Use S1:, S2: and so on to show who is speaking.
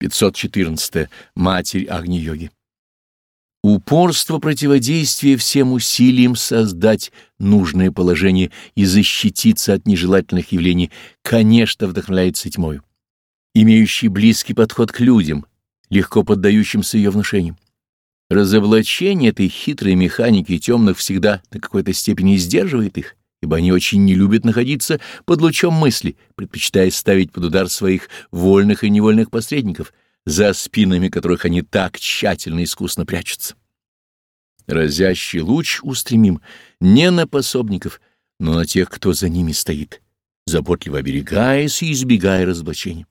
S1: 514. Матерь Агни-йоги. Упорство противодействия всем усилиям создать нужное положение и защититься от нежелательных явлений, конечно, вдохновляется тьмою, имеющий близкий подход к людям, легко поддающимся ее внушениям. Разоблачение этой хитрой механики темных всегда на какой-то степени сдерживает их, ибо они очень не любят находиться под лучом мысли, предпочитая ставить под удар своих вольных и невольных посредников, за спинами которых они так тщательно и искусно прячутся. Разящий луч устремим не на пособников, но на тех, кто за ними стоит, заботливо оберегаясь и избегая разоблачения.